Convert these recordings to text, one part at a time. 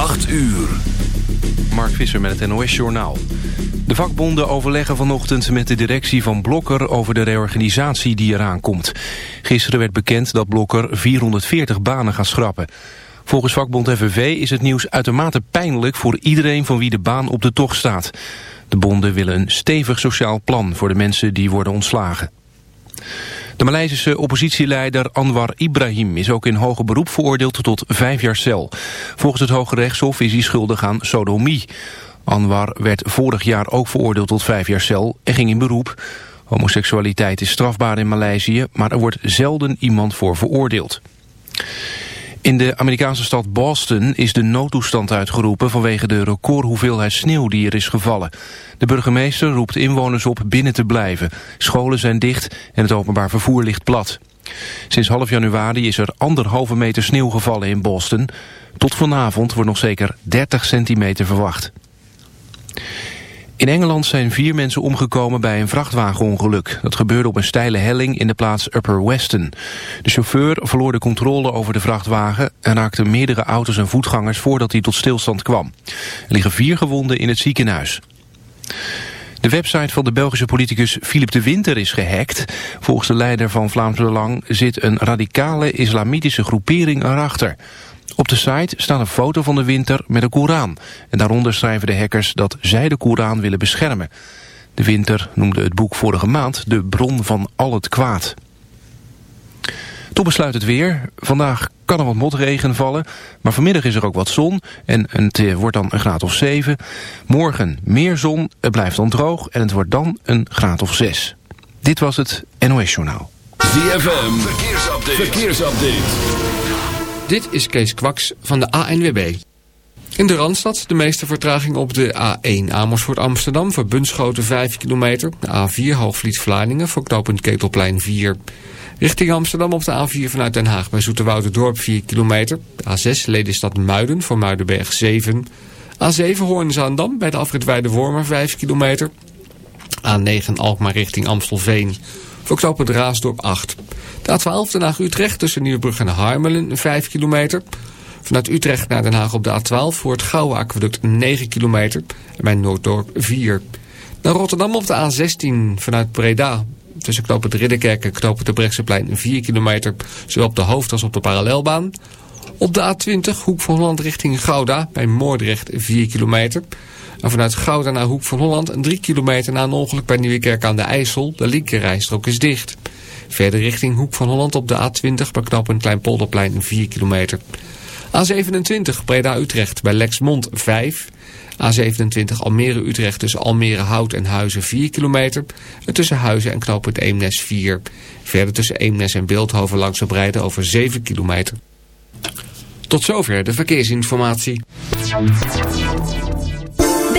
8 uur. Mark Visser met het NOS Journaal. De vakbonden overleggen vanochtend met de directie van Blokker... over de reorganisatie die eraan komt. Gisteren werd bekend dat Blokker 440 banen gaat schrappen. Volgens vakbond FNV is het nieuws uitermate pijnlijk... voor iedereen van wie de baan op de tocht staat. De bonden willen een stevig sociaal plan... voor de mensen die worden ontslagen. De Maleisische oppositieleider Anwar Ibrahim is ook in hoger beroep veroordeeld tot vijf jaar cel. Volgens het Hoge Rechtshof is hij schuldig aan sodomie. Anwar werd vorig jaar ook veroordeeld tot vijf jaar cel en ging in beroep. Homoseksualiteit is strafbaar in Maleisië, maar er wordt zelden iemand voor veroordeeld. In de Amerikaanse stad Boston is de noodtoestand uitgeroepen vanwege de recordhoeveelheid sneeuw die er is gevallen. De burgemeester roept inwoners op binnen te blijven. Scholen zijn dicht en het openbaar vervoer ligt plat. Sinds half januari is er anderhalve meter sneeuw gevallen in Boston. Tot vanavond wordt nog zeker 30 centimeter verwacht. In Engeland zijn vier mensen omgekomen bij een vrachtwagenongeluk. Dat gebeurde op een steile helling in de plaats Upper Weston. De chauffeur verloor de controle over de vrachtwagen... en raakte meerdere auto's en voetgangers voordat hij tot stilstand kwam. Er liggen vier gewonden in het ziekenhuis. De website van de Belgische politicus Philip de Winter is gehackt. Volgens de leider van Vlaams Belang zit een radicale islamitische groepering erachter... Op de site staat een foto van de winter met een Koran. En daaronder schrijven de hackers dat zij de Koran willen beschermen. De winter noemde het boek vorige maand de bron van al het kwaad. Toen besluit het weer. Vandaag kan er wat motregen vallen, maar vanmiddag is er ook wat zon en het wordt dan een graad of 7. Morgen meer zon, het blijft dan droog en het wordt dan een graad of 6. Dit was het NOS Journaal. ZFM, verkeersupdate. verkeersupdate. Dit is Kees Kwaks van de ANWB. In de Randstad de meeste vertraging op de A1 Amersfoort Amsterdam... voor Bunschoten 5 kilometer. De A4 Hoogvliet Vlaardingen voor knooppunt Ketelplein 4. Richting Amsterdam op de A4 vanuit Den Haag bij Dorp 4 kilometer. De A6 Lelystad Muiden voor Muidenberg 7. A7 Hoorn-Zaandam bij de afrit Wormer 5 kilometer. A9 Alkmaar richting Amstelveen voor knooppunt Raasdorp 8. De A12 Den Haag-Utrecht tussen Nieuwebrug en Harmelen 5 kilometer. Vanuit Utrecht naar Den Haag op de A12 voor het Gouwe Aqueduct 9 kilometer. En bij Nooddorp 4. Naar Rotterdam op de A16 vanuit Breda. Tussen knooppunt Ridderkerk en knooppunt de Brechtseplein 4 kilometer. Zowel op de hoofd- als op de parallelbaan. Op de A20 Hoek van Holland richting Gouda bij Moordrecht 4 kilometer. En vanuit Gouda naar Hoek van Holland 3 kilometer na een ongeluk bij Nieuwekerk aan de IJssel. De linkerrijstrook is dicht. Verder richting Hoek van Holland op de A20 bij een Kleinpolderplein 4 kilometer. A27 Breda-Utrecht bij Lexmond 5. A27 Almere-Utrecht tussen Almere-Hout en Huizen 4 kilometer. En tussen Huizen en knooppunt Eemnes 4. Verder tussen Eemnes en Beeldhoven langs de breiden over 7 kilometer. Tot zover de verkeersinformatie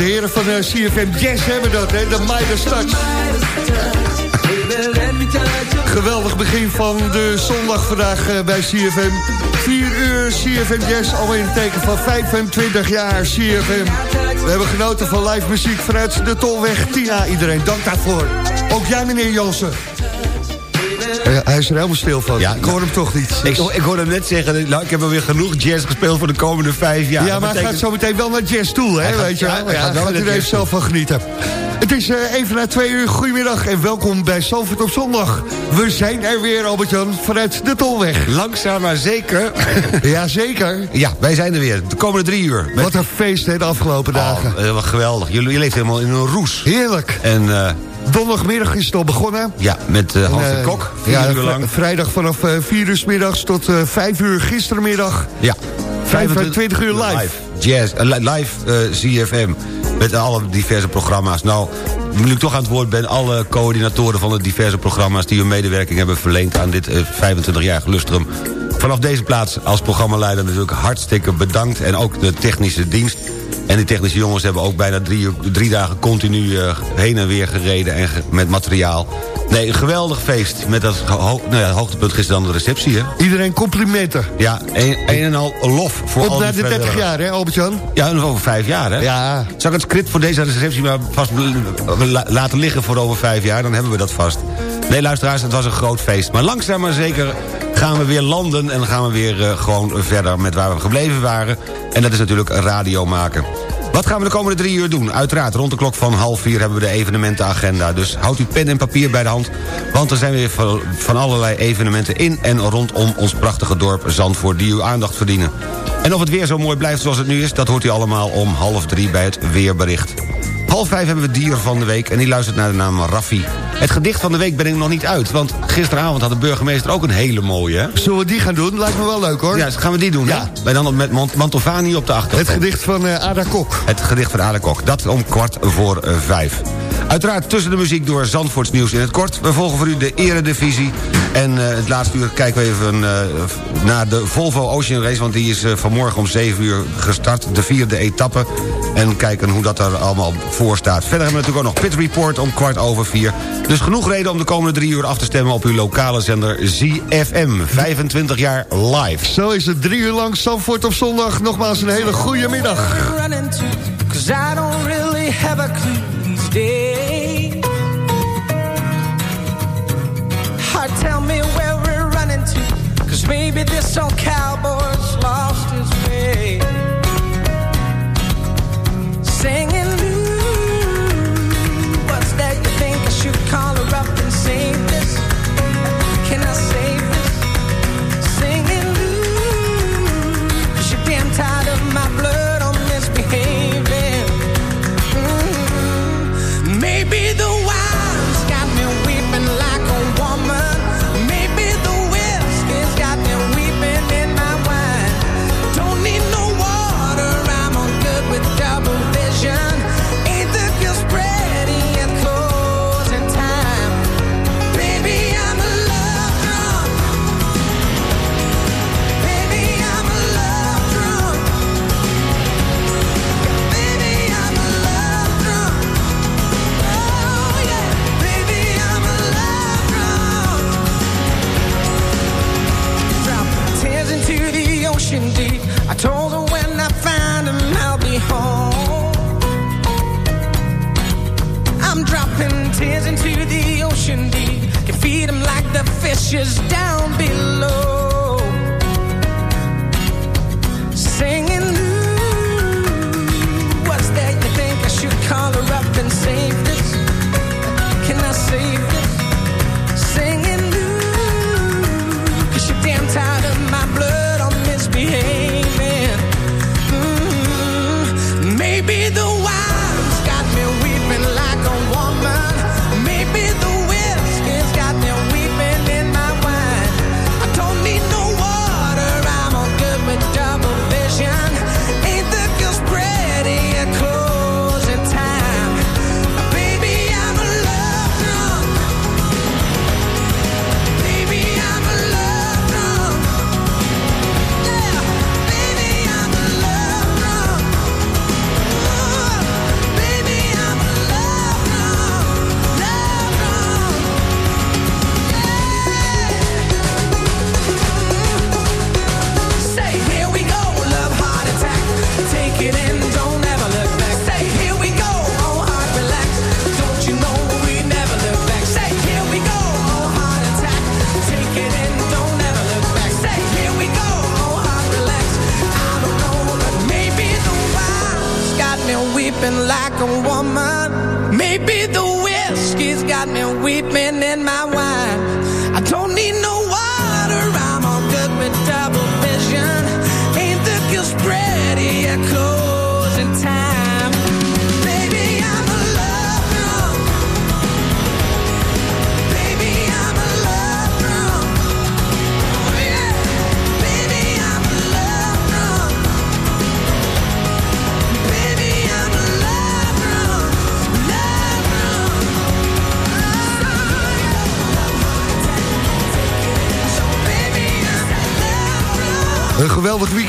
de heren van eh, CFM Jazz hebben dat, hè? De Midas Touch. Geweldig begin van de zondag vandaag eh, bij CFM. 4 uur CFM Jazz, alweer in het teken van 25 jaar CFM. We hebben genoten van live muziek vanuit de Tolweg. Tina, iedereen, dank daarvoor. Ook jij, meneer Jansen. Ja, hij is er helemaal stil van. Ja, ik hoor hem toch niet. Ik, ik hoorde hem net zeggen, nou, ik heb alweer genoeg jazz gespeeld voor de komende vijf jaar. Ja, maar hij gaat zo meteen wel naar jazz toe, hè, gaat- weet je ja, wel. Ja, gaat er even zelf van genieten. Het is eh, even na twee uur. Goedemiddag en welkom bij Zalvoort op zondag. We zijn er weer, Albert-Jan, vanuit de Tolweg. Langzaam maar zeker. Jazeker. Ja, wij zijn er weer. De komende drie uur. Met- Wat een feest, hè, de afgelopen dagen. Oh, eh, wat geweldig. Jullie, je leeft helemaal in een roes. Heerlijk. En eh, Donderdagmiddag is het al begonnen. ja, met eh, Hans En, de eh, Kok. Vier ja, uur lang. Vrijdag vanaf eh, 4 uur 's middags tot eh 5 uur gistermiddag. Ja. 25 uur live. Jazz, eh, li- live eh, CFM. Met alle diverse programma's. Nou, nu ik toch aan het woord ben... alle coördinatoren van de diverse programma's... die hun medewerking hebben verleend aan dit eh, 25-jarige lustrum. Vanaf deze plaats als programmaleider natuurlijk hartstikke bedankt. En ook de technische dienst. En die technische jongens hebben ook bijna drie, drie dagen continu eh, heen en weer gereden en ge- met materiaal. Nee, een geweldig feest. Met dat ho- nou ja, hoogtepunt gisteren dan de receptie, hè? Iedereen complimenten. Ja, een, een en al lof voor al Op die naar de 30 vrijwilligers. jaar, hè, Albert-Jan? Ja, en over vijf jaar, hè? Ja. Zal ik het script voor deze receptie maar vast la- laten liggen voor over vijf jaar? Dan hebben we dat vast. Nee, luisteraars, het was een groot feest. Maar langzaam maar zeker gaan we weer landen... en gaan we weer eh, gewoon verder met waar we gebleven waren. En dat is natuurlijk radio maken. Wat gaan we de komende drie uur doen? Uiteraard, rond de klok van half vier hebben we de evenementenagenda. Dus houdt uw pen en papier bij de hand. Want er zijn weer van allerlei evenementen in en rondom ons prachtige dorp Zandvoort... die uw aandacht verdienen. En of het weer zo mooi blijft zoals het nu is... dat hoort u allemaal om half drie bij het weerbericht. Half vijf hebben we dier van de week en die luistert naar de naam Raffi. Het gedicht van de week ben ik nog niet uit... want gisteravond had de burgemeester ook een hele mooie. hè? Zullen we die gaan doen? Lijkt me wel leuk, hoor. Ja, gaan we die doen, Ja. hè? Maar dan met Mant- Mantovani op de achtergrond. Het gedicht van eh, Ada Kok. Het gedicht van Ada Kok. Dat om kwart voor eh, vijf. Uiteraard tussen de muziek door Zandvoorts nieuws in het kort. We volgen voor u de eredivisie. En eh, het laatste uur kijken we even eh, naar de Volvo Ocean Race... want die is eh, vanmorgen om 7 uur gestart, de vierde etappe. En kijken hoe dat er allemaal voor staat. Verder hebben we natuurlijk ook nog Pit Report om kwart over vier. Dus genoeg reden om de komende drie uur af te stemmen... op uw lokale zender ZFM. 25 jaar live. Zo is het drie uur lang Zandvoort op zondag. Nogmaals een hele goede middag. Maybe this old cowboy's lost his way. Singing Lou What's that you think? I should call her up and save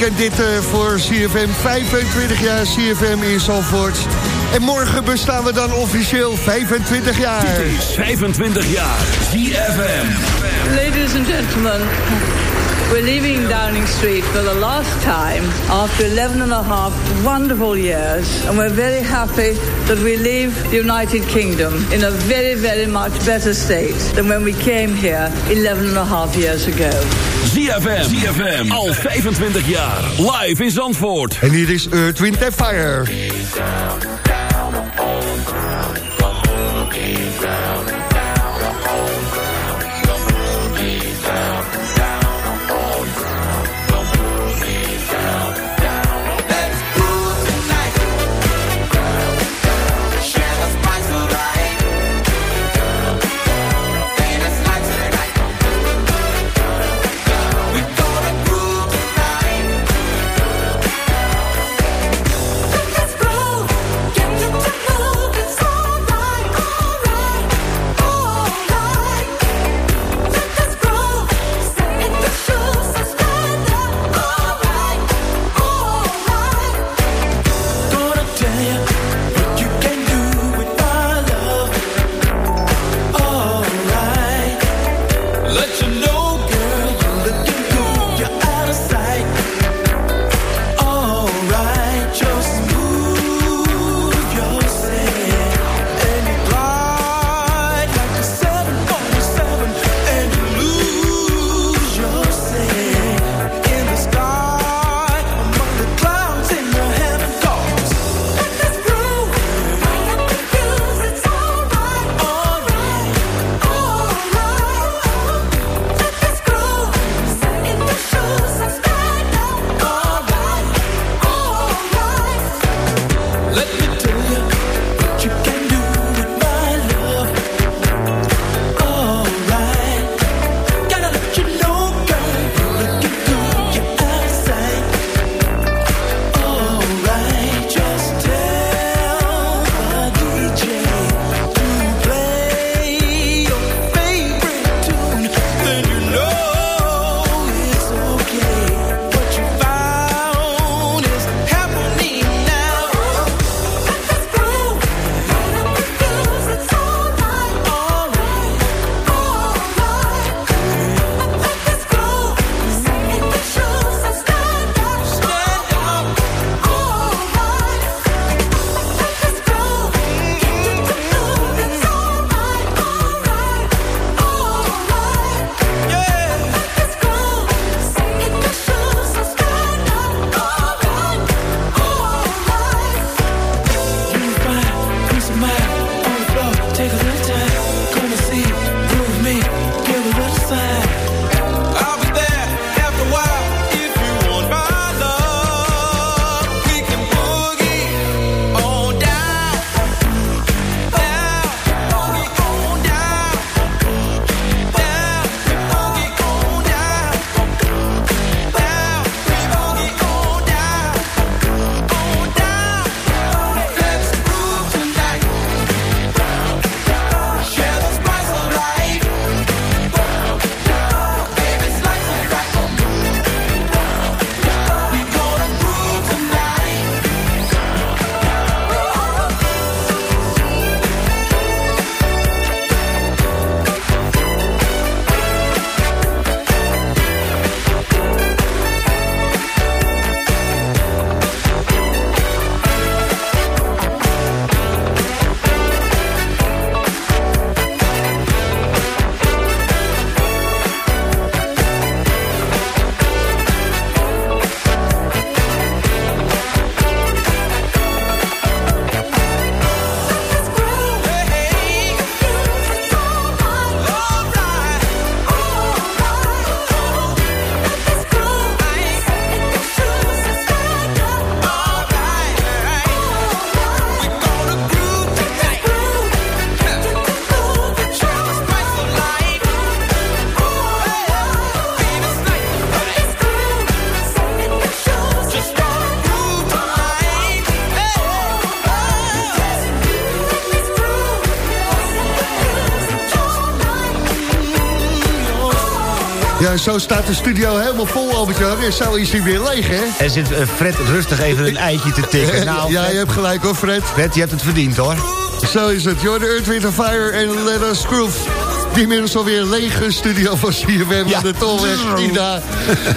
weekend dit eh, voor CFM. 25 jaar CFM in Zandvoort. En morgen bestaan we dan officieel 25 jaar. Dit is 25 jaar ZFM. Ladies and gentlemen, we're leaving Downing Street for the last time after 11 and a half wonderful years. And we're very happy that we leave the United Kingdom in a very, very much better state than when we came here 11 and a half years ago. ZFM. Al 25 jaar. Live in Zandvoort. En hier is Earth, Wind Fire. Ja, zo staat de studio helemaal vol, Albert-Jan. En zo is hij weer leeg, hè? Er zit eh, Fred rustig even een eitje te tikken. Nou, ja, je hebt gelijk hoor, Fred. Fred, je hebt het verdiend, hoor. Zo is het. You're the Earth, Wind Fire en Let Us Groove. Die inmiddels alweer lege studio van CFM Ja. aan de Tolweg. Tina.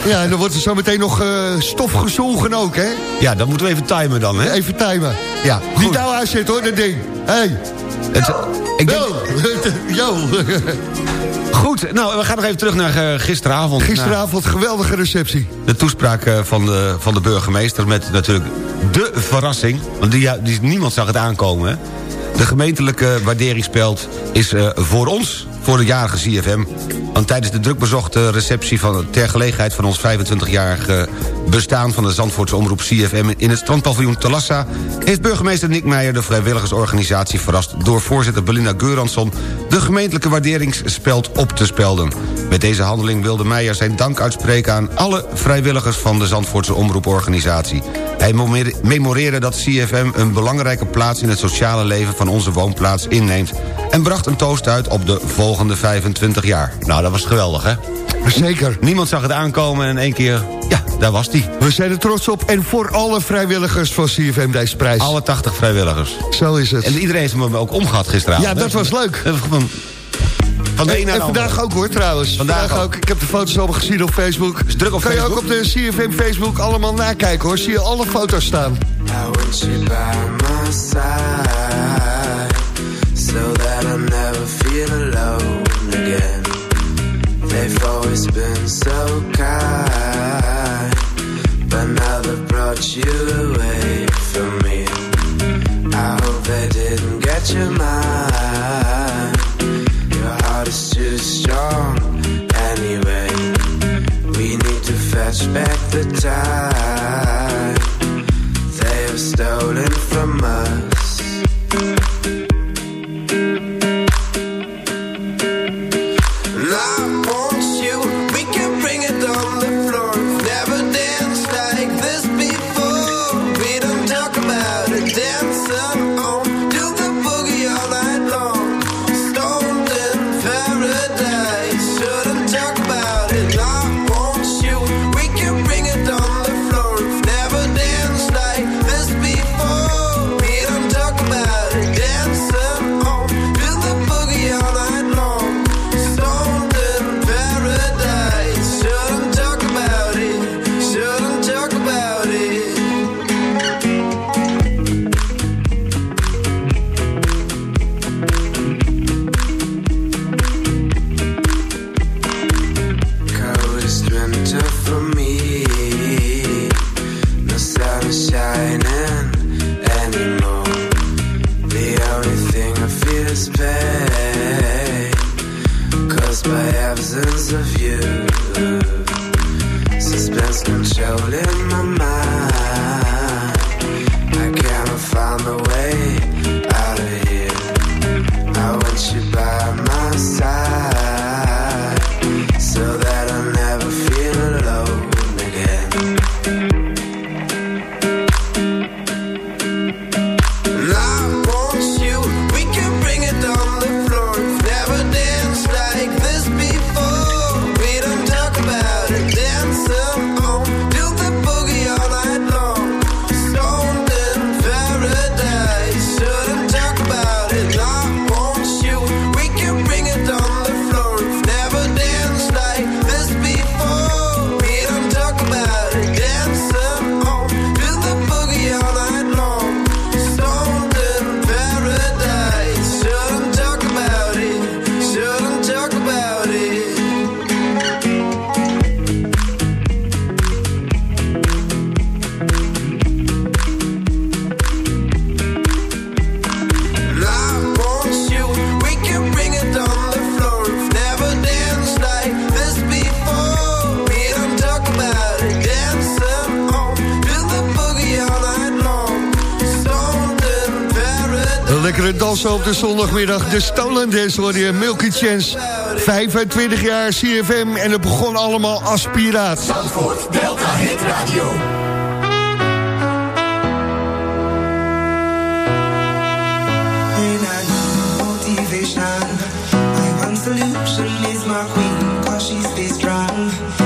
Ja, en dan wordt er zo meteen nog eh, stof gezogen ook, hè? Ja, dan moeten we even timen dan, hè? Even timen. Ja, Niet goed. nou aanzetten hoor, dat ding. Hey. Het, ik denk, Yo. Yo. Goed, nou, we gaan nog even terug naar eh, gisteravond. Gisteravond geweldige receptie. De toespraak eh, van de, van de burgemeester met natuurlijk de verrassing. Want die, die, niemand zag het aankomen, hè? De gemeentelijke waarderingspeld is eh, voor ons, voor de jarige CFM. Want tijdens de drukbezochte receptie van, ter gelegenheid van ons 25-jarige bestaan... van de Zandvoortse omroep CFM in het strandpaviljoen Talassa... heeft burgemeester Nick Meijer de vrijwilligersorganisatie verrast... door voorzitter Belinda Geuransson de gemeentelijke waarderingsspeld op te spelden. Met deze handeling wilde Meijer zijn dank uitspreken aan alle vrijwilligers... van de Zandvoortse omroeporganisatie. Hij memore- memoreerde dat CFM een belangrijke plaats in het sociale leven van onze woonplaats inneemt... en bracht een toast uit op de volgende 25 jaar. Nou, dat was geweldig, hè? Zeker. Niemand zag het aankomen en in één keer, ja, daar was die. We zijn er trots op. En voor alle vrijwilligers van CFM deze prijs. Alle 80 vrijwilligers. Zo is het. En iedereen heeft hem ook omgehad gisteravond. Ja, dat was leuk. Van, de En, en vandaag andere. ook hoor trouwens. Vandaag, ook. Ik heb de foto's allemaal gezien op Facebook. Is druk op kan je ook Facebook? op de CFM Facebook allemaal nakijken hoor. Zie je alle foto's staan. I want you by my side so that I never feel alone again. They've always been so kind, but now they've brought you away from me. I hope they didn't get your mind. Back the time they have stolen from us. Op de zondagmiddag. De Stolen Dance hoor je Milky Chance. 25 jaar CFM en het begon allemaal als piraat. Zandvoort, Delta Hit Radio. Motivation, my one solution is my queen, cause she stays strong.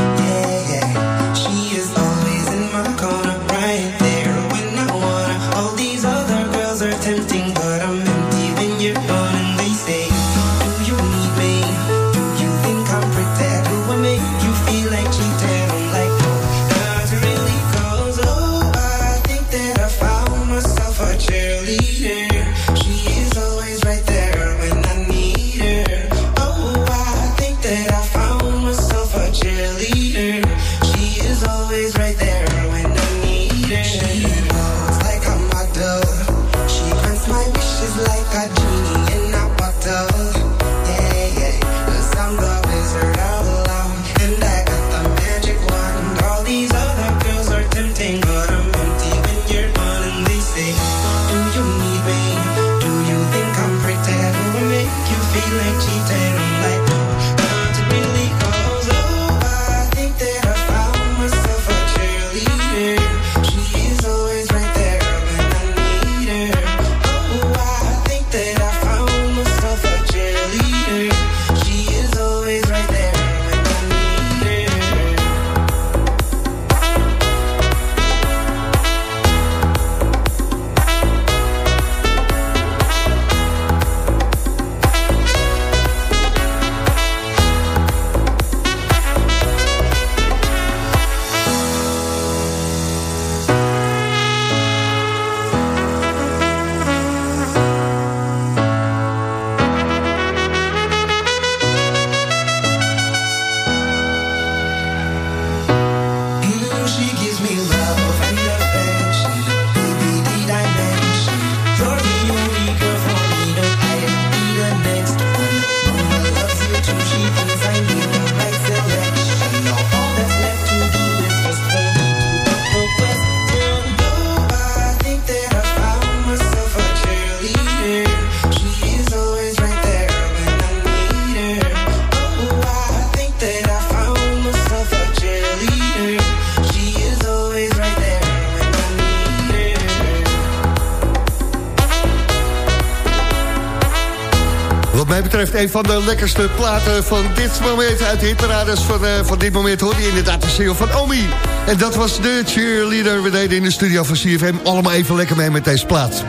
Betreft een van de lekkerste platen van dit moment uit de hitparades van, eh, van dit moment hoorde je inderdaad de single van Omi. En dat was de cheerleader. We deden in de studio van CFM allemaal even lekker mee met deze plaat.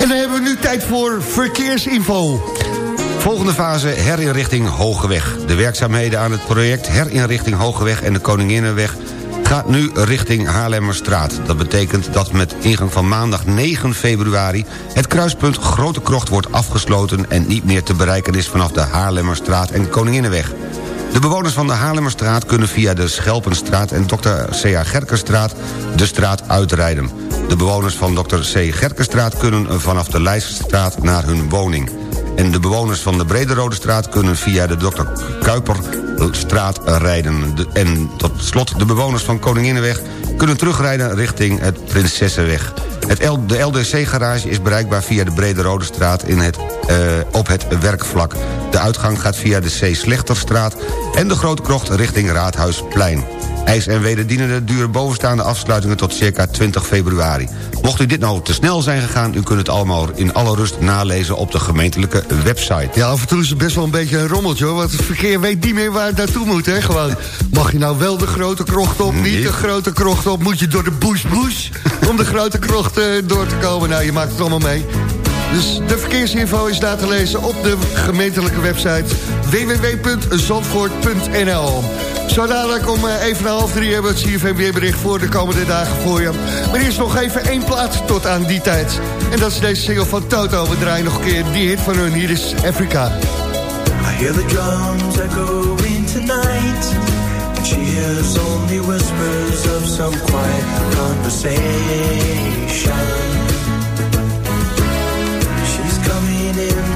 En dan hebben we nu tijd voor verkeersinfo. Volgende fase herinrichting Hogeweg. De werkzaamheden aan het project herinrichting Hogeweg en de Koninginnenweg gaat nu richting Haarlemmerstraat. Dat betekent dat met ingang van maandag 9 februari... het kruispunt Grote Krocht wordt afgesloten... en niet meer te bereiken is vanaf de Haarlemmerstraat en Koninginnenweg. De bewoners van de Haarlemmerstraat kunnen via de Schelpenstraat... en Dr. C.A. Gerkenstraat de straat uitrijden. De bewoners van Dr. C. Gerkenstraat kunnen vanaf de Leijsstraat naar hun woning. En de bewoners van de Brederode straat kunnen via de Dr. Kuiperstraat rijden. De- en tot slot de bewoners van Koninginnenweg kunnen terugrijden richting het Prinsessenweg. Het de LDC-garage is bereikbaar via de Brederode straat in het, eh, op het werkvlak. De uitgang gaat via de C. Slechterstraat en de Grote Krocht richting Raadhuisplein. IJs en wederdienende duren bovenstaande afsluitingen tot circa 20 februari. Mocht u dit nou te snel zijn gegaan... u kunt het allemaal in alle rust nalezen op de gemeentelijke website. Ja, af en toe is het best wel een beetje een rommeltje, hoor. Want het verkeer weet niet meer waar het naartoe moet, hè. Gewoon, mag je nou wel de grote krocht op, niet de grote krocht op? Moet je door de bush bush om de grote krocht eh, door te komen? Nou, je maakt het allemaal mee. Dus de verkeersinfo is daar te lezen op de gemeentelijke website www.zandvoort.nl Zo dadelijk om eh, even na half drie hebben we het CFM weerbericht voor de komende dagen voor je. Maar eerst nog even één plaats tot aan die tijd. En dat is deze single van Toto. We draaien nog een keer die hit van hun. Hier is Afrika. I hear the drums echoing tonight. And she hears only whispers of some quiet conversation.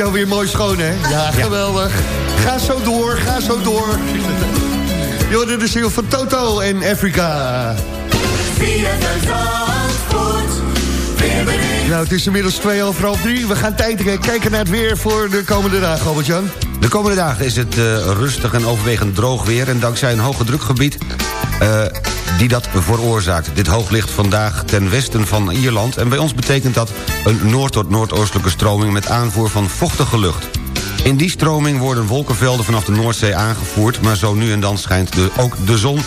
Studio weer mooi schoon, hè? Ja, geweldig. Ga zo door, ga zo door. Je hoorde de single van Toto en Afrika. Nou, het is inmiddels twee over half drie. We gaan tijd kijken naar het weer voor de komende dagen, Albert-Jan. De komende dagen is het eh, rustig en overwegend droog weer... en dankzij een hoge drukgebied eh, die dat veroorzaakt. Dit hoog ligt vandaag ten westen van Ierland... en bij ons betekent dat een noord- tot noordoostelijke stroming... met aanvoer van vochtige lucht. In die stroming worden wolkenvelden vanaf de Noordzee aangevoerd... maar zo nu en dan schijnt ook de zon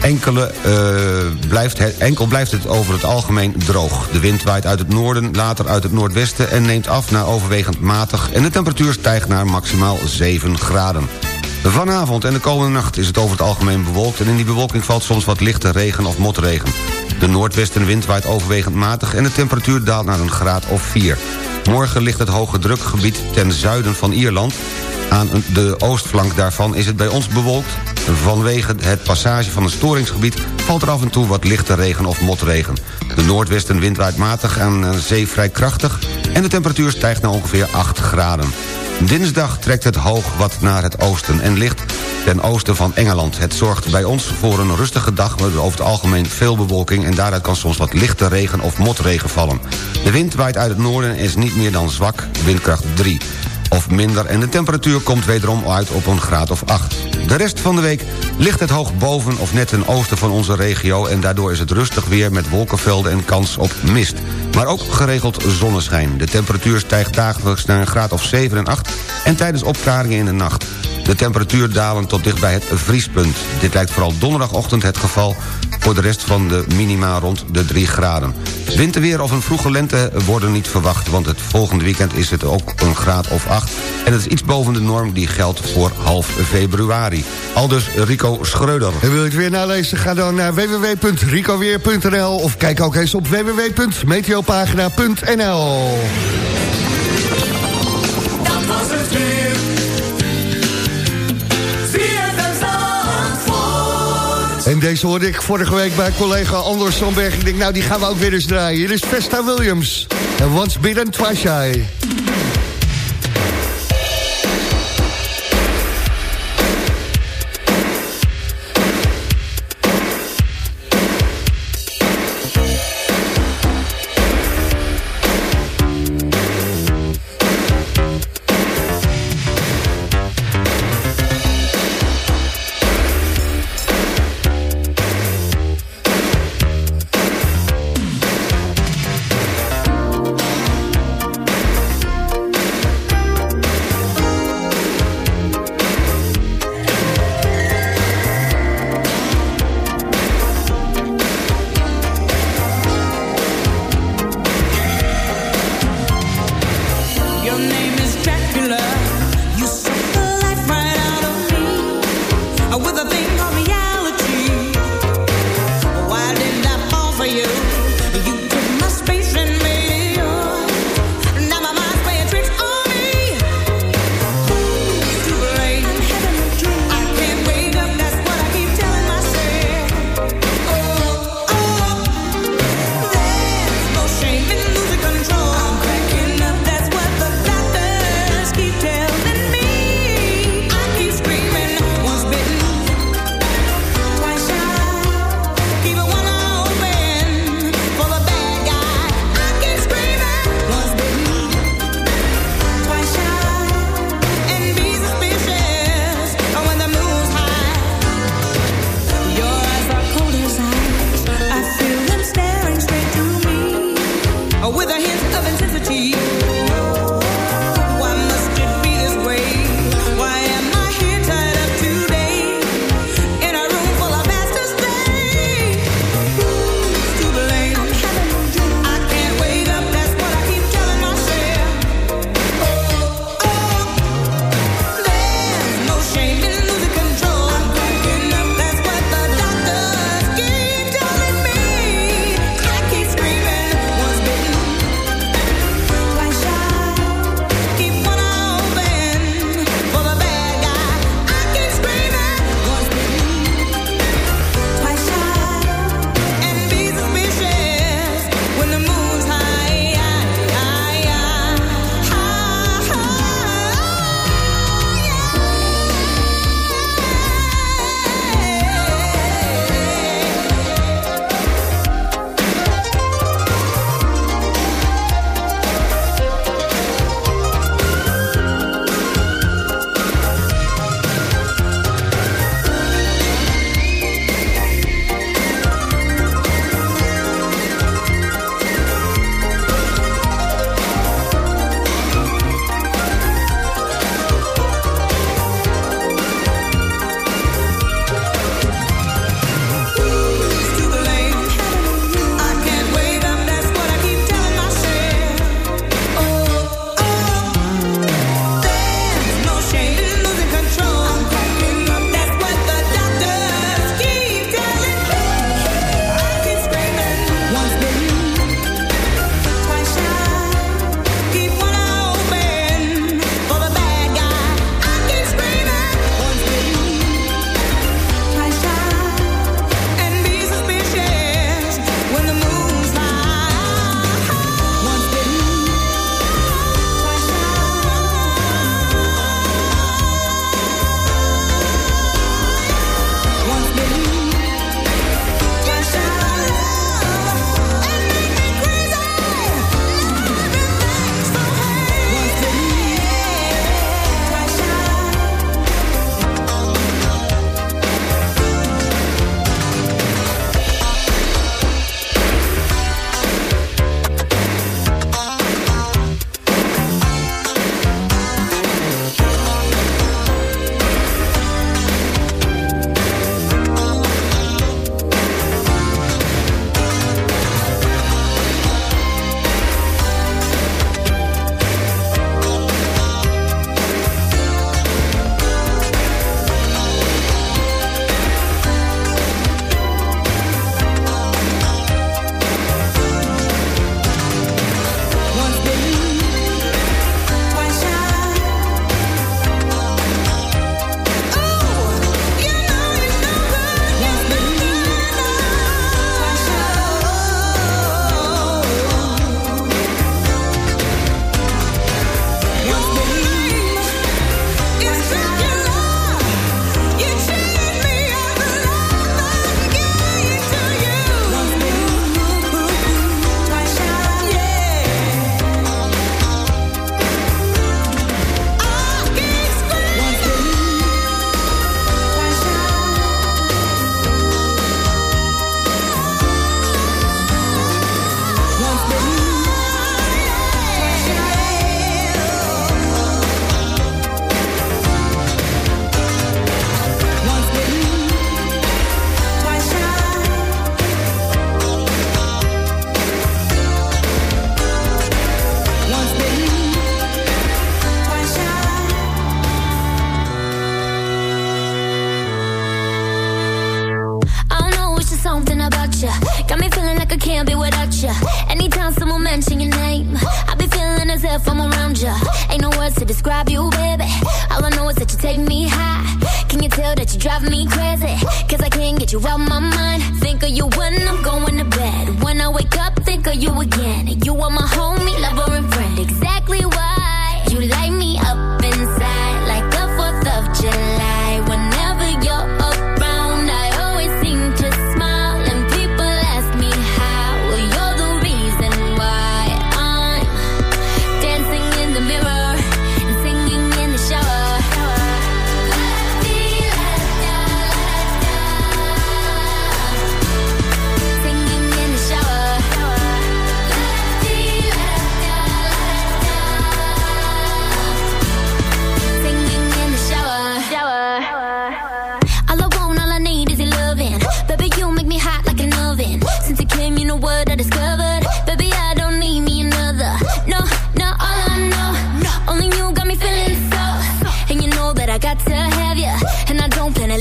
Enkele, eh, blijft enkel blijft het over het algemeen droog. De wind waait uit het noorden, later uit het noordwesten... en neemt af naar overwegend matig... en de temperatuur stijgt naar maximaal 7 graden. Vanavond en de komende nacht is het over het algemeen bewolkt... en in die bewolking valt soms wat lichte regen of motregen. De noordwestenwind waait overwegend matig... en de temperatuur daalt naar een graad of 4. Morgen ligt het hoge drukgebied ten zuiden van Ierland... Aan de oostflank daarvan is het bij ons bewolkt. Vanwege het passage van een storingsgebied valt er af en toe wat lichte regen of motregen. De noordwestenwind waait matig aan de zee vrij krachtig... en de temperatuur stijgt naar ongeveer 8 graden. Dinsdag trekt het hoog wat naar het oosten en ligt ten oosten van Engeland. Het zorgt bij ons voor een rustige dag met over het algemeen veel bewolking... en daaruit kan soms wat lichte regen of motregen vallen. De wind waait uit het noorden en is niet meer dan zwak, windkracht 3 of minder... en de temperatuur komt wederom uit op een graad of 8. De rest van de week ligt het hoog boven of net ten oosten van onze regio... en daardoor is het rustig weer met wolkenvelden en kans op mist. Maar ook geregeld zonneschijn. De temperatuur stijgt dagelijks naar een graad of 7 en 8... en tijdens opklaringen in de nacht. De temperatuur dalen tot dicht bij het vriespunt. Dit lijkt vooral donderdagochtend het geval... voor de rest van de minima rond de 3 graden. Winterweer of een vroege lente worden niet verwacht... want het volgende weekend is het ook een graad of 8... en het is iets boven de norm die geldt voor half februari. Aldus Rico Schreuder. En wil je het weer nalezen? Ga dan naar www.ricoweer.nl... of kijk ook eens op www.meteopagina.nl Dat was het weer. Deze hoorde ik vorige week bij collega Anders Sandberg. Ik denk, nou, die gaan we ook weer eens draaien. Hier is Vesta Williams. En Once Bidden, Twice Shy.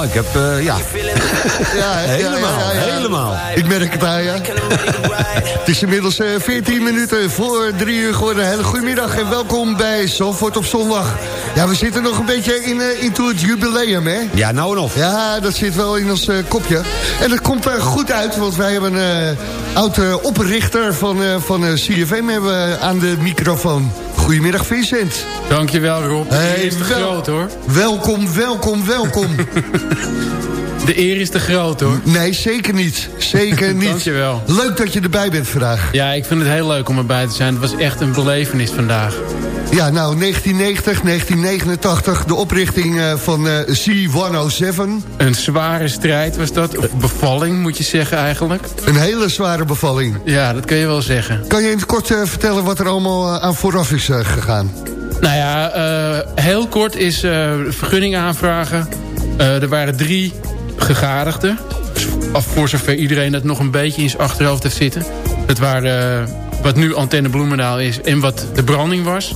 Nou, ik heb, eh, ja. Ja? Helemaal, helemaal. Ik merk het aan, ja. het is inmiddels eh, 14 minuten voor 3 uur geworden. Hele goedemiddag en welkom bij Zandvoort op zondag. Ja, we zitten nog een beetje in, eh, into het jubileum, hè? Ja, nou en of. Ja, dat zit wel in ons kopje. En dat komt er goed uit, want wij hebben een oude oprichter van, van CFM hebben aan de microfoon. Goedemiddag, Vincent. Dankjewel Rob. Eer is te wel- groot hoor. Welkom, welkom, welkom. De eer is te groot hoor. Nee, zeker niet. Zeker niet. Dankjewel. Leuk dat je erbij bent vandaag. Ja, ik vind het heel leuk om erbij te zijn. Het was echt een belevenis vandaag. Ja, nou, 1990, 1989, de oprichting eh, van eh, C107. Een zware strijd was dat. Of bevalling moet je zeggen eigenlijk. Een hele zware bevalling. Ja, dat kun je wel zeggen. Kan je in het kort eh, vertellen wat er allemaal aan vooraf is gegaan? Nou ja, heel kort is eh vergunning aanvragen. Er waren drie gegadigden. Af voor zover iedereen dat nog een beetje in zijn achterhoofd heeft zitten. Dat waren eh, wat nu Antenne Bloemendaal is en wat de branding was.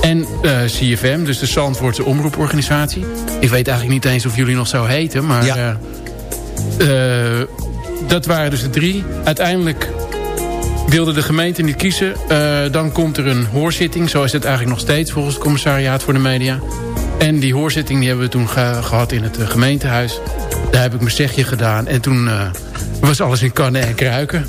En eh, CFM, dus de Zandvoortse omroeporganisatie. Ik weet eigenlijk niet eens of jullie nog zo heten, maar... Ja. eh, dat waren dus de drie. Uiteindelijk wilde de gemeente niet kiezen. Dan komt er een hoorzitting. Zo is het eigenlijk nog steeds volgens het commissariaat voor de media. En die hoorzitting die hebben we toen ge- gehad in het eh, gemeentehuis. Daar heb ik mijn zegje gedaan. En toen eh, was alles in kannen en kruiken.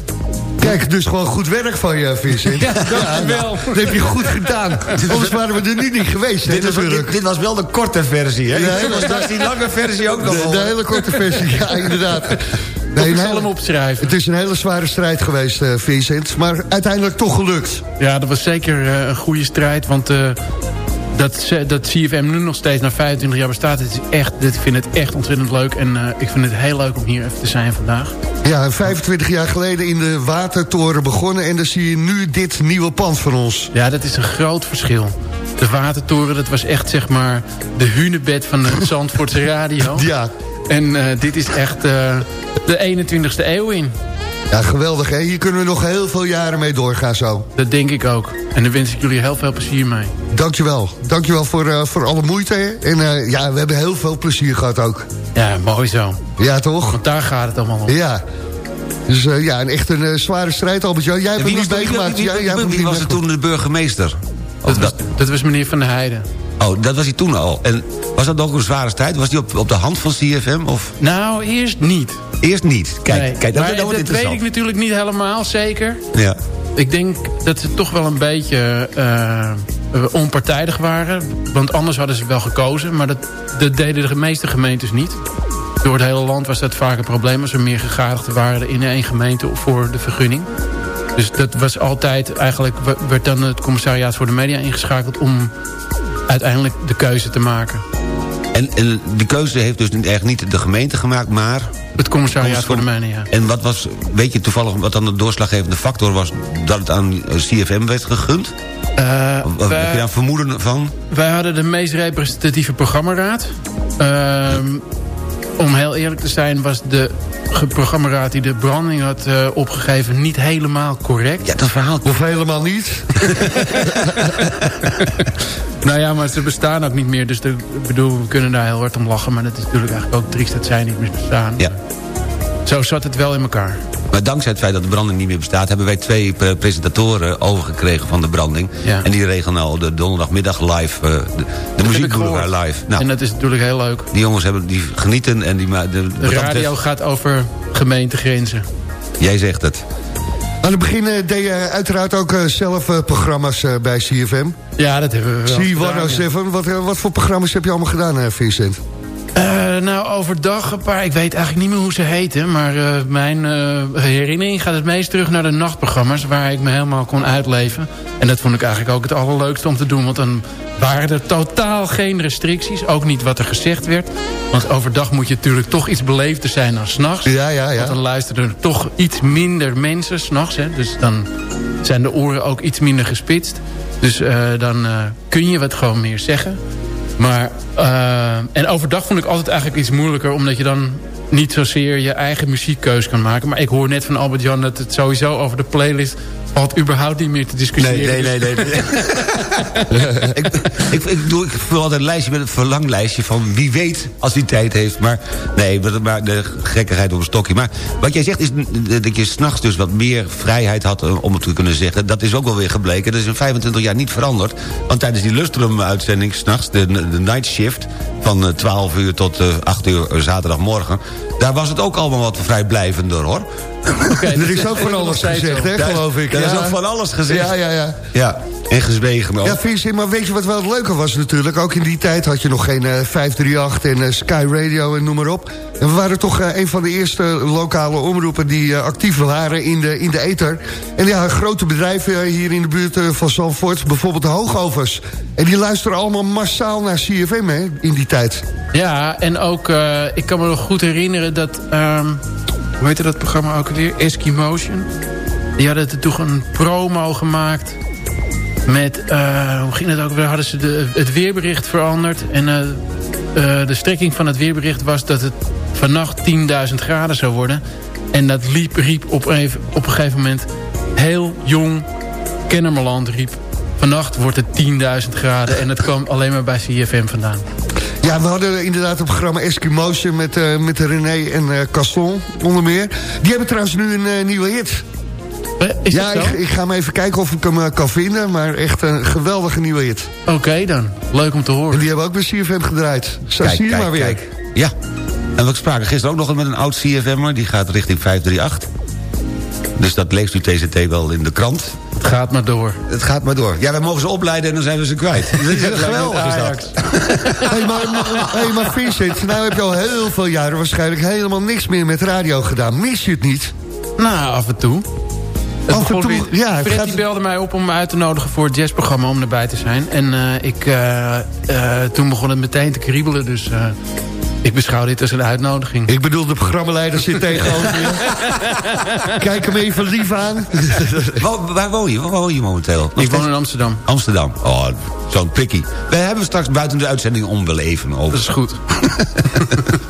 Kijk, dus gewoon goed werk van je, Vincent. Ja, dankjewel. nou, dat heb je goed gedaan. Anders waren we er nu niet geweest, hè, Dit was, dit, dit was wel de korte versie, hè? Ja, was straks die lange versie ook nog De, wel. de hele korte versie, ja, inderdaad. Nee, ik zal hem opschrijven. het is een hele zware strijd geweest, eh, Vincent. Maar uiteindelijk toch gelukt. Ja, dat was zeker eh, een goede strijd. Want dat, dat CFM nu nog steeds na 25 jaar bestaat... Het is echt, dit, ik vind het echt ontzettend leuk. En eh, ik vind het heel leuk om hier even te zijn vandaag. Ja, en 25 jaar geleden in de Watertoren begonnen... en dan zie je nu dit nieuwe pand van ons. Ja, dat is een groot verschil. De Watertoren, dat was echt zeg maar de hunebed van de Zandvoortse radio. Ja. En eh, dit is echt eh, de 21ste eeuw in. Ja, geweldig, hè? Hier kunnen we nog heel veel jaren mee doorgaan zo. Dat denk ik ook. En daar wens ik jullie heel veel plezier mee. Dankjewel. Dankjewel voor, eh, voor alle moeite. hè. En eh, ja, we hebben heel veel plezier gehad ook. Ja, mooi zo. Ja, toch? Want daar gaat het allemaal om. Ja. Dus eh, ja, en echt een eh, zware strijd, Albert-Jan. Jij hebt was, niet meegemaakt. wie- Jij- wie- wie was er toen de burgemeester? Dat, was, dat was meneer Van der Heijden. Oh, dat was hij toen al. En was dat ook een zware strijd? Was die op, op de hand van CFM? Of? Nou, eerst niet. Eerst niet. Kijk, Nee, kijk dat, maar dat wordt dat weet ik natuurlijk niet helemaal zeker. Ja. Ik denk dat ze toch wel een beetje eh, onpartijdig waren. Want anders hadden ze wel gekozen. Maar dat, dat deden de meeste gemeentes niet. Door het hele land was dat vaak een probleem... als er meer gegadigden waren in één gemeente voor de vergunning. Dus dat was altijd... Eigenlijk werd dan het commissariaat voor de media ingeschakeld... om uiteindelijk de keuze te maken. En, en die keuze heeft dus echt niet de gemeente gemaakt, maar... Het commissariaat voor de media. En wat was, weet je toevallig wat dan de doorslaggevende factor was... dat het aan CFM werd gegund? Eh, Of, wij- heb je daar een vermoeden van? Wij hadden de meest representatieve programmaraad. Ehm, om heel eerlijk te zijn was de programmaraad die de branding had eh, opgegeven niet helemaal correct. Ja, dat verhaal... Of helemaal niet. Nou ja, maar ze bestaan ook niet meer. Dus de, ik bedoel, we kunnen daar heel hard om lachen. Maar dat is natuurlijk eigenlijk ook triest dat zij niet meer bestaan. Ja. Zo zat het wel in elkaar. Maar dankzij het feit dat de branding niet meer bestaat... hebben wij twee pre- presentatoren overgekregen van de branding. Ja. En die regelen nou de donderdagmiddag live... eh, de, de heb muziek ik gehoord. Boulevard live. Nou, En dat is natuurlijk heel leuk. die jongens hebben, die genieten en die... ma- De, wat De radio betreft- gaat over gemeentegrenzen. Jij zegt het. Aan het begin eh, deed je uiteraard ook eh, zelf eh, programma's eh, bij CFM. Ja, dat hebben we wel gedaan, ja. C107. Wat, eh, wat voor programma's heb je allemaal gedaan, eh, Vincent? Nou, overdag een paar... Ik weet eigenlijk niet meer hoe ze heten... maar eh, mijn eh, herinnering gaat het meest terug naar de nachtprogramma's... waar ik me helemaal kon uitleven. En dat vond ik eigenlijk ook het allerleukste om te doen... want dan waren er totaal geen restricties. Ook niet wat er gezegd werd. Want overdag moet je natuurlijk toch iets beleefder zijn dan s'nachts. Ja, ja, ja. Want dan luisteren er toch iets minder mensen s'nachts. Dus dan zijn de oren ook iets minder gespitst. Dus eh, dan kun je wat gewoon meer zeggen. Maar, eh, en overdag vond ik altijd eigenlijk iets moeilijker... omdat je dan niet zozeer je eigen muziekkeus kan maken. Maar ik hoor net van Albert-Jan dat het sowieso over de playlist valt überhaupt niet meer te discussiëren. Nee, nee, nee. nee, ik, ik, ik, doe, ik vul altijd een lijstje met een verlanglijstje van wie weet als hij tijd heeft. Maar nee, maar- maar de gekkigheid op een stokje. Maar wat jij zegt is dat je s'nachts dus wat meer vrijheid had eh, om het te kunnen zeggen. Dat is ook wel weer gebleken. Dat is in 25 jaar niet veranderd. Want tijdens die Lustrum-uitzending s'nachts, de, de night shift... van eh, 12 uur tot eh, 8 uur eh, zaterdagmorgen... daar was het ook allemaal wat vrijblijvender, hoor. er is ook van alles gezegd, hè, geloof ik. Daar is ook van alles gezegd. Ja, ja, ja. Ja, en gezwegen ook. Ja, Vincent, maar weet je wat wel het leuke was natuurlijk? Ook in die tijd had je nog geen eh, 538 en eh, Sky Radio en noem maar op. En we waren toch eh, een van de eerste lokale omroepen... die eh, actief waren in de, in de ether. En ja, grote bedrijven eh, hier in de buurt eh, van Zandvoort... bijvoorbeeld de Hoogovens. En die luisteren allemaal massaal naar CFM hè, in die tijd. Ja, en ook, eh, ik kan me nog goed herinneren dat... ehm hoe heette dat programma ook alweer? Eskimotion. Die hadden toch een promo gemaakt... met, eh, hoe ging het ook weer? Hadden ze de, het weerbericht veranderd. En eh, eh, de strekking van het weerbericht was dat het vannacht 10.000 graden zou worden. En dat liep, riep op, even, op een gegeven moment... heel jong Kennemerland riep... vannacht wordt het 10.000 graden. En het kwam alleen maar bij CFM vandaan. Ja, we hadden inderdaad een programma Eskimotion met, met René en Caston onder meer. Die hebben trouwens nu een nieuwe hit. Is ja, dat zo? ik, ik ga hem even kijken of ik hem eh, kan vinden. Maar echt een geweldige nieuwe hit. Oké dan, leuk om te horen. En die hebben ook bij CFM gedraaid. Zo Kijk, zie je kijk, maar weer. kijk. Ja. En we spraken gisteren ook nog met een oud CFM'er. Die gaat richting 538. Dus dat leest u TCT wel in de krant. Het gaat maar door. Het gaat maar door. Ja, wij mogen ze opleiden en dan zijn we ze kwijt. Dat is geweldig is dat. hey, maar, hey, maar Vincent, nou heb je al heel veel jaren waarschijnlijk helemaal niks meer met radio gedaan. Mis je het niet? Nou, af en toe. Het Af en begon toe, weer- ja, Fred gaat- belde mij op om me uit te nodigen voor het jazzprogramma om erbij te zijn. En eh, ik, eh, eh, toen begon het meteen te kriebelen, dus ik beschouw dit als een uitnodiging. Ik bedoel, de programmaleider zit tegenover je. Kijk hem even lief aan. Waar, waar woon je? Waar woon je momenteel? Ik woon in Amsterdam. Amsterdam. Oh, zo'n prikkie. Wij hebben straks buiten de uitzending om wel even over. Dat is goed.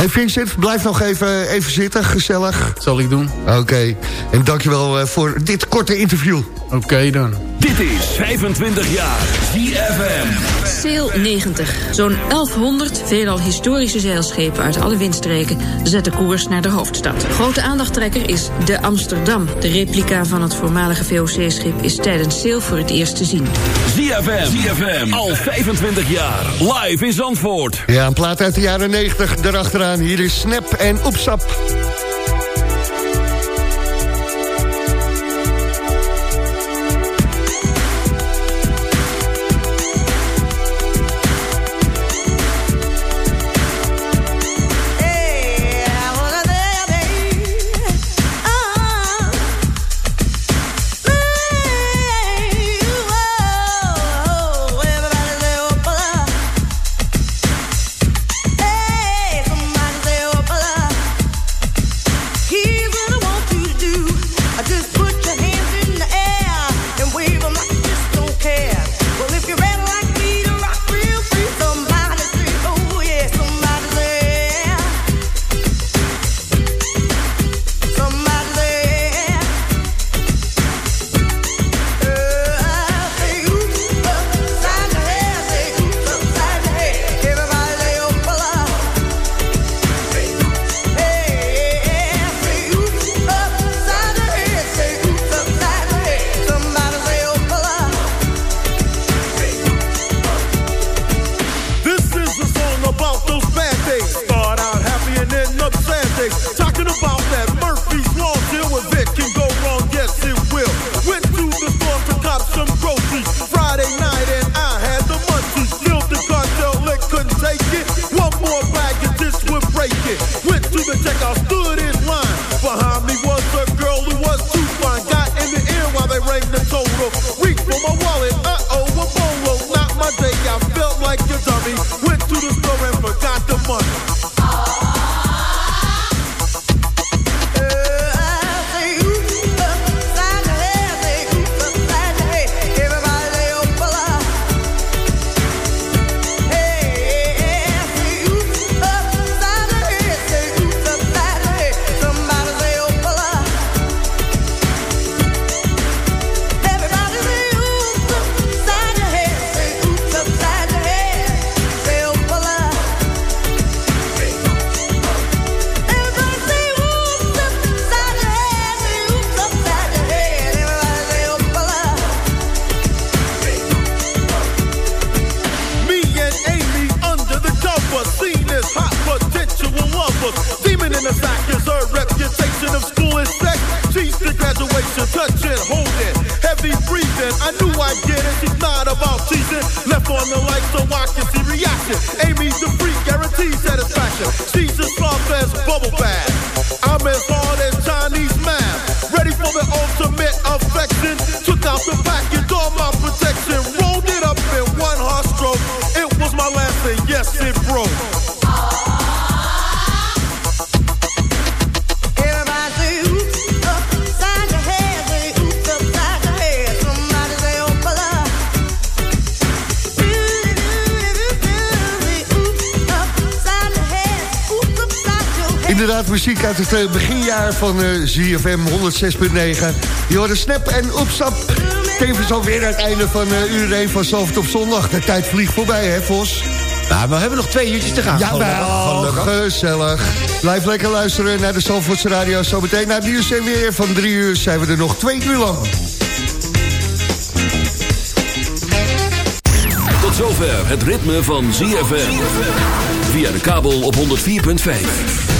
Hey Vincent, blijf nog even, even zitten, gezellig. Zal ik doen. Oké, en dankjewel eh, voor dit korte interview. Oké dan. Dit is 25 jaar ZFM. Sail 90. Zo'n 1100 veelal historische zeilschepen uit alle windstreken zetten koers naar de hoofdstad. Grote aandachttrekker is de Amsterdam. De replica van het voormalige VOC-schip is tijdens Sail voor het eerst te zien. ZFM. ZFM. Al 25 jaar. Live in Zandvoort. Ja, een plaat uit de jaren 90 erachteraan. Hier is Snap en Oepsap. Het beginjaar van eh, ZFM 106.9. Je hoorde Snap en Opstap. Tevens alweer het einde van uh, uur 1 van Zalvert op zondag. De tijd vliegt voorbij, hè Vos? Nou, we hebben nog twee uurtjes te gaan. Jawel, Gelukkig. gezellig. Blijf lekker luisteren naar de Zalvoortse Radio. Zometeen naar het nieuws en weer van drie uur zijn we er nog twee uur lang. Tot zover het ritme van ZFM. Via de kabel op 104.5.